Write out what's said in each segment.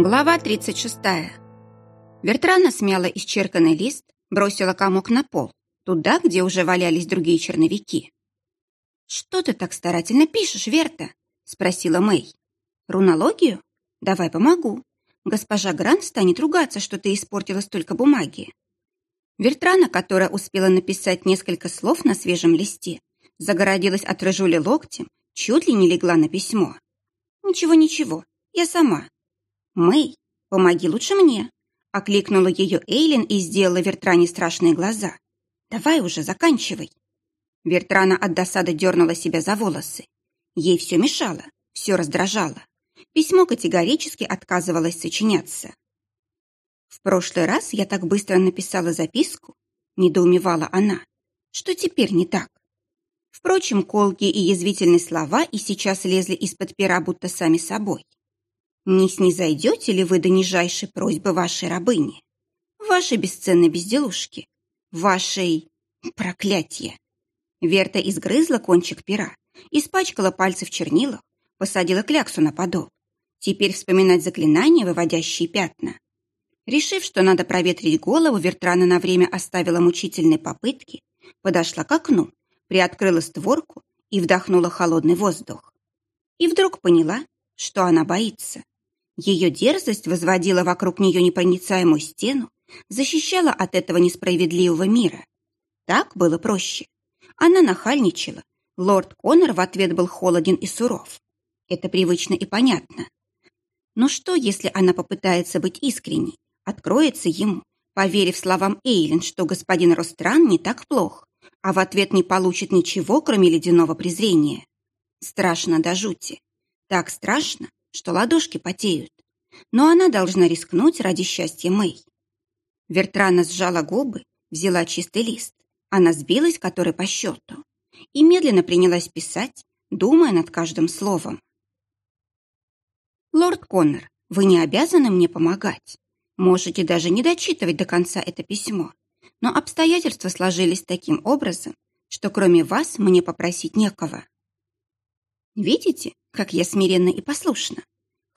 Глава 36. Вертрана смяла исчерканный лист, бросила комок на пол, туда, где уже валялись другие черновики. «Что ты так старательно пишешь, Верта?» — спросила Мэй. «Рунологию? Давай помогу. Госпожа Грант станет ругаться, что ты испортила столько бумаги». Вертрана, которая успела написать несколько слов на свежем листе, загородилась от рыжули локтем, чуть ли не легла на письмо. «Ничего-ничего, я сама». «Мэй, помоги лучше мне», — окликнула ее Эйлин и сделала Вертране страшные глаза. «Давай уже, заканчивай». Вертрана от досады дернула себя за волосы. Ей все мешало, все раздражало. Письмо категорически отказывалось сочиняться. «В прошлый раз я так быстро написала записку», — недоумевала она. «Что теперь не так?» Впрочем, колкие и язвительные слова и сейчас лезли из-под пера, будто сами собой. «Не снизойдете ли вы до нижайшей просьбы вашей рабыни? Вашей бесценной безделушки? Вашей... проклятие!» Верта изгрызла кончик пера, испачкала пальцы в чернилах, посадила кляксу на подол. Теперь вспоминать заклинания, выводящие пятна. Решив, что надо проветрить голову, Вертрана на время оставила мучительные попытки, подошла к окну, приоткрыла створку и вдохнула холодный воздух. И вдруг поняла, что она боится. Ее дерзость возводила вокруг нее непроницаемую стену, защищала от этого несправедливого мира. Так было проще. Она нахальничала. Лорд Коннор в ответ был холоден и суров. Это привычно и понятно. Но что, если она попытается быть искренней, откроется ему, поверив словам Эйлин, что господин Ростран не так плох, а в ответ не получит ничего, кроме ледяного презрения? Страшно до жути. Так страшно, что ладошки потеют. Но она должна рискнуть ради счастья Мэй. Вертрана сжала губы, взяла чистый лист. Она сбилась, который по счету, и медленно принялась писать, думая над каждым словом. «Лорд Коннор, вы не обязаны мне помогать. Можете даже не дочитывать до конца это письмо, но обстоятельства сложились таким образом, что кроме вас мне попросить некого. Видите, как я смиренна и послушна?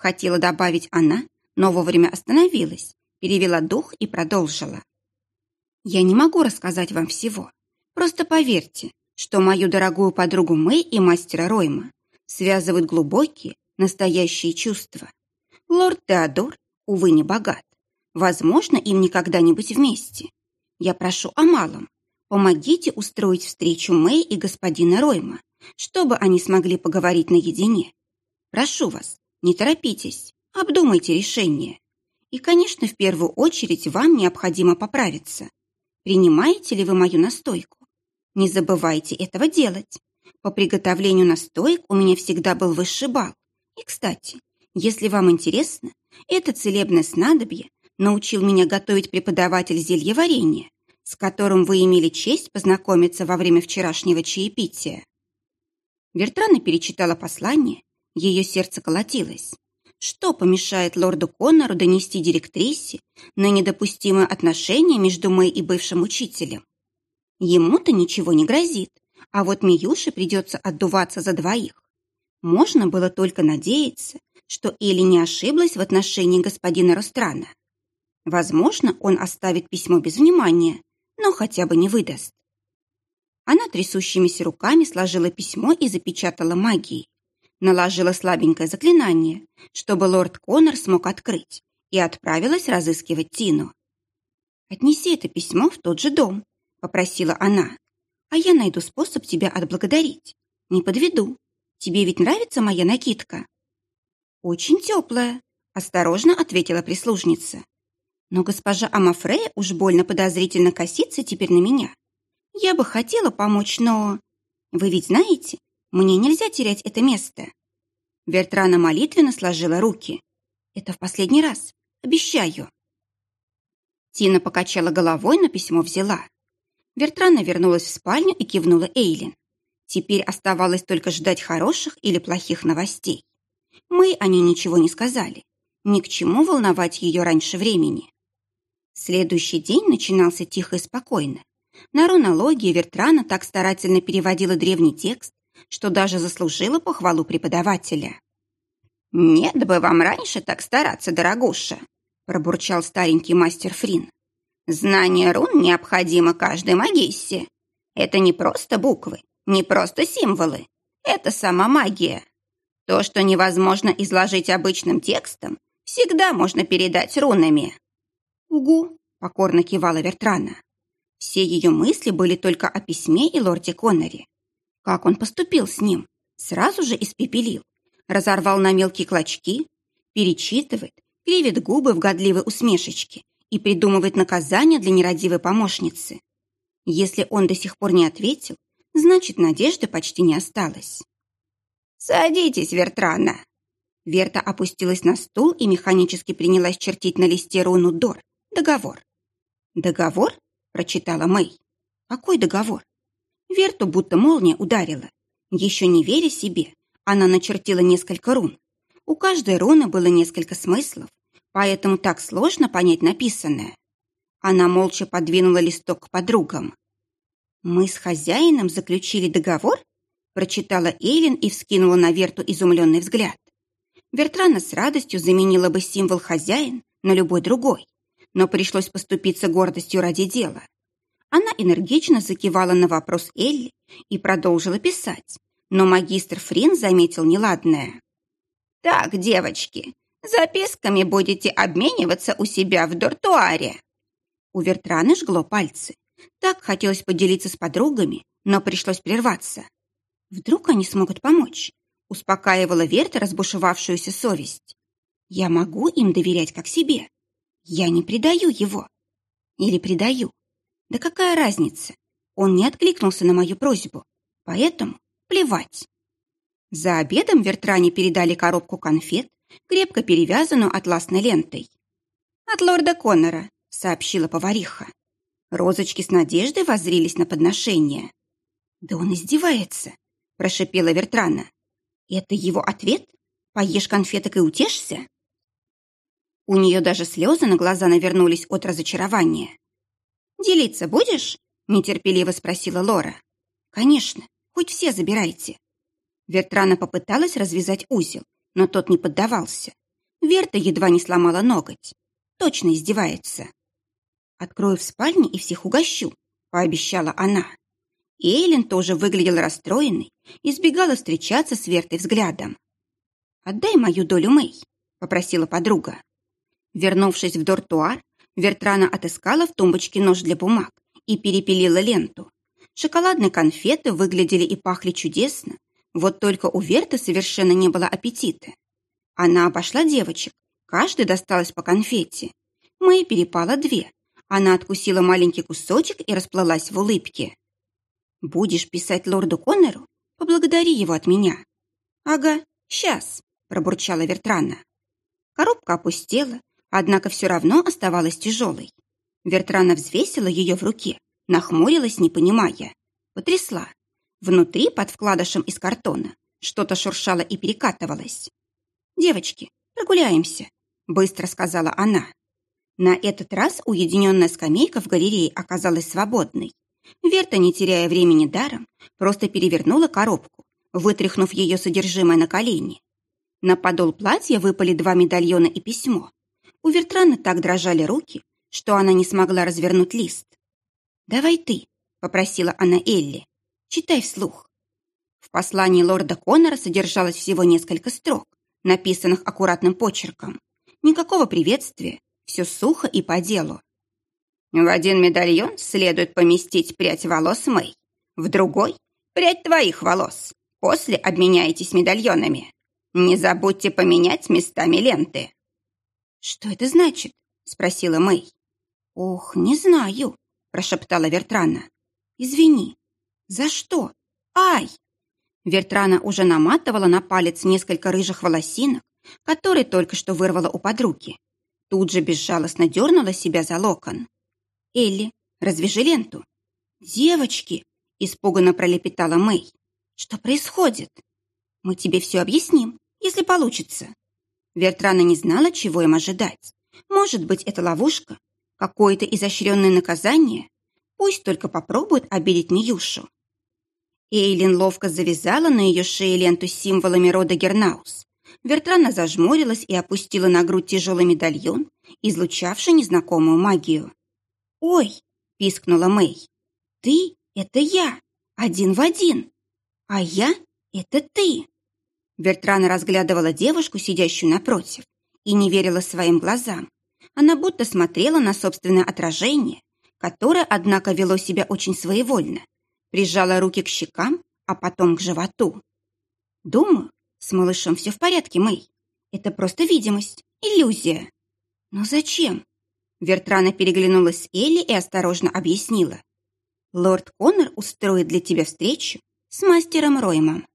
Хотела добавить она, но вовремя остановилась, перевела дух и продолжила. Я не могу рассказать вам всего. Просто поверьте, что мою дорогую подругу Мэй и мастера Ройма связывают глубокие, настоящие чувства. Лорд Теодор, увы, не богат. Возможно, им никогда не быть вместе. Я прошу о малом. Помогите устроить встречу Мэй и господина Ройма, чтобы они смогли поговорить наедине. Прошу вас, не торопитесь, обдумайте решение. И, конечно, в первую очередь вам необходимо поправиться. Принимаете ли вы мою настойку? Не забывайте этого делать. По приготовлению настоек у меня всегда был высший балл. И, кстати, если вам интересно, это целебное снадобье научил меня готовить преподаватель зельеварения, с которым вы имели честь познакомиться во время вчерашнего чаепития. Вертрана перечитала послание, ее сердце колотилось. Что помешает лорду Коннору донести директрисе на недопустимое отношение между Мэй и бывшим учителем? Ему-то ничего не грозит, а вот Миюше придется отдуваться за двоих. Можно было только надеяться, что Элли не ошиблась в отношении господина Ространа. Возможно, он оставит письмо без внимания, но хотя бы не выдаст. Она трясущимися руками сложила письмо и запечатала магией наложила слабенькое заклинание, чтобы лорд Коннор смог открыть, и отправилась разыскивать Тину. «Отнеси это письмо в тот же дом», — попросила она. «А я найду способ тебя отблагодарить. Не подведу. Тебе ведь нравится моя накидка?» «Очень теплая», — осторожно ответила прислужница. «Но госпожа Амафрея уж больно подозрительно косится теперь на меня. Я бы хотела помочь, но... Вы ведь знаете, мне нельзя терять это место. Вертрана молитвенно сложила руки. Это в последний раз. Обещаю. Тина покачала головой, но письмо взяла. Вертрана вернулась в спальню и кивнула Эйлин. Теперь оставалось только ждать хороших или плохих новостей. Мы о ней ничего не сказали. Ни к чему волновать ее раньше времени. Следующий день начинался тихо и спокойно. На рунологии Вертрана так старательно переводила древний текст, что даже заслужила похвалу преподавателя. «Нет бы вам раньше так стараться, дорогуша», — пробурчал старенький мастер Фрин. «Знание рун необходимо каждой магиссе. Это не просто буквы, не просто символы. Это сама магия. То, что невозможно изложить обычным текстом, всегда можно передать рунами». «Угу», — покорно кивала Вертрана. Все ее мысли были только о письме и лорде Коннери. Как он поступил с ним? Сразу же испепелил, разорвал на мелкие клочки, перечитывает, кривит губы в годливой усмешечке и придумывает наказание для нерадивой помощницы. Если он до сих пор не ответил, значит, надежды почти не осталось. «Садитесь, Вертрана!» Верта опустилась на стул и механически принялась чертить на листе руну Дор. Договор. «Договор?» – прочитала Мэй. «Какой договор?» Верту будто молния ударила. Еще не веря себе, она начертила несколько рун. У каждой руны было несколько смыслов, поэтому так сложно понять написанное. Она молча подвинула листок к подругам. «Мы с хозяином заключили договор?» прочитала Эйлин и вскинула на Верту изумленный взгляд. Вертрана с радостью заменила бы символ «хозяин» на любой другой, но пришлось поступиться гордостью ради дела. Она энергично закивала на вопрос Элли и продолжила писать, но магистр Фрин заметил неладное. «Так, девочки, записками будете обмениваться у себя в дортуаре». У Вертраны жгло пальцы. Так хотелось поделиться с подругами, но пришлось прерваться. Вдруг они смогут помочь? Успокаивала Верта разбушевавшуюся совесть. Я могу им доверять как себе. Я не предаю его. Или предаю. Да какая разница? Он не откликнулся на мою просьбу. Поэтому плевать. За обедом Вертране передали коробку конфет, крепко перевязанную атласной лентой. «От лорда Коннора», — сообщила повариха. Розочки с надеждой воззрились на подношение. «Да он издевается», — прошипела Вертрана. «Это его ответ? Поешь конфеток и утешься?» У нее даже слезы на глаза навернулись от разочарования. «Делиться будешь?» — нетерпеливо спросила Лора. «Конечно, хоть все забирайте». Вертрана попыталась развязать узел, но тот не поддавался. Верта едва не сломала ноготь. Точно издевается. «Открою в спальне и всех угощу», — пообещала она. Эйлин тоже выглядела расстроенной избегала встречаться с Вертой взглядом. «Отдай мою долю, Мэй», — попросила подруга. Вернувшись в дортуар, Вертрана отыскала в тумбочке нож для бумаг и перепилила ленту. Шоколадные конфеты выглядели и пахли чудесно, вот только у Верты совершенно не было аппетита. Она обошла девочек, каждый досталось по конфете. Мэй перепала две, она откусила маленький кусочек и расплылась в улыбке. «Будешь писать лорду Коннору? Поблагодари его от меня». «Ага, сейчас», — пробурчала Вертрана. Коробка опустела, однако все равно оставалась тяжелой. Вертрана взвесила ее в руке, нахмурилась, не понимая. Потрясла. Внутри, под вкладышем из картона, что-то шуршало и перекатывалось. «Девочки, прогуляемся», — быстро сказала она. На этот раз уединенная скамейка в галерее оказалась свободной. Верта, не теряя времени даром, просто перевернула коробку, вытряхнув ее содержимое на колени. На подол платья выпали два медальона и письмо. У Вертраны так дрожали руки, что она не смогла развернуть лист. «Давай ты», — попросила она Элли, — «читай вслух». В послании лорда Коннора содержалось всего несколько строк, написанных аккуратным почерком. Никакого приветствия, все сухо и по делу. В один медальон следует поместить прядь волос Мэй, в другой — прядь твоих волос. После обменяйтесь медальонами. Не забудьте поменять местами ленты. «Что это значит?» — спросила Мэй. «Ох, не знаю», — прошептала Вертрана. «Извини. За что? Ай!» Вертрана уже наматывала на палец несколько рыжих волосинок, которые только что вырвала у подруги. Тут же безжалостно дернула себя за локон. «Элли, развяжи ленту». «Девочки!» – испуганно пролепетала Мэй. «Что происходит?» «Мы тебе все объясним, если получится». Вертрана не знала, чего им ожидать. Может быть, это ловушка? Какое-то изощренное наказание? Пусть только попробует обидеть Миюшу. Эйлин ловко завязала на ее шее ленту с символами рода Гернаус. Вертрана зажмурилась и опустила на грудь тяжелый медальон, излучавший незнакомую магию. «Ой!» — пискнула Мэй. «Ты — это я! Один в один! А я — это ты!» Вертрана разглядывала девушку, сидящую напротив, и не верила своим глазам. Она будто смотрела на собственное отражение, которое, однако, вело себя очень своевольно, прижала руки к щекам, а потом к животу. «Думаю, с малышом все в порядке, Мэй. Это просто видимость, иллюзия». «Но зачем?» Вертрана переглянулась с Элли и осторожно объяснила. «Лорд Коннор устроит для тебя встречу с мастером Роймом».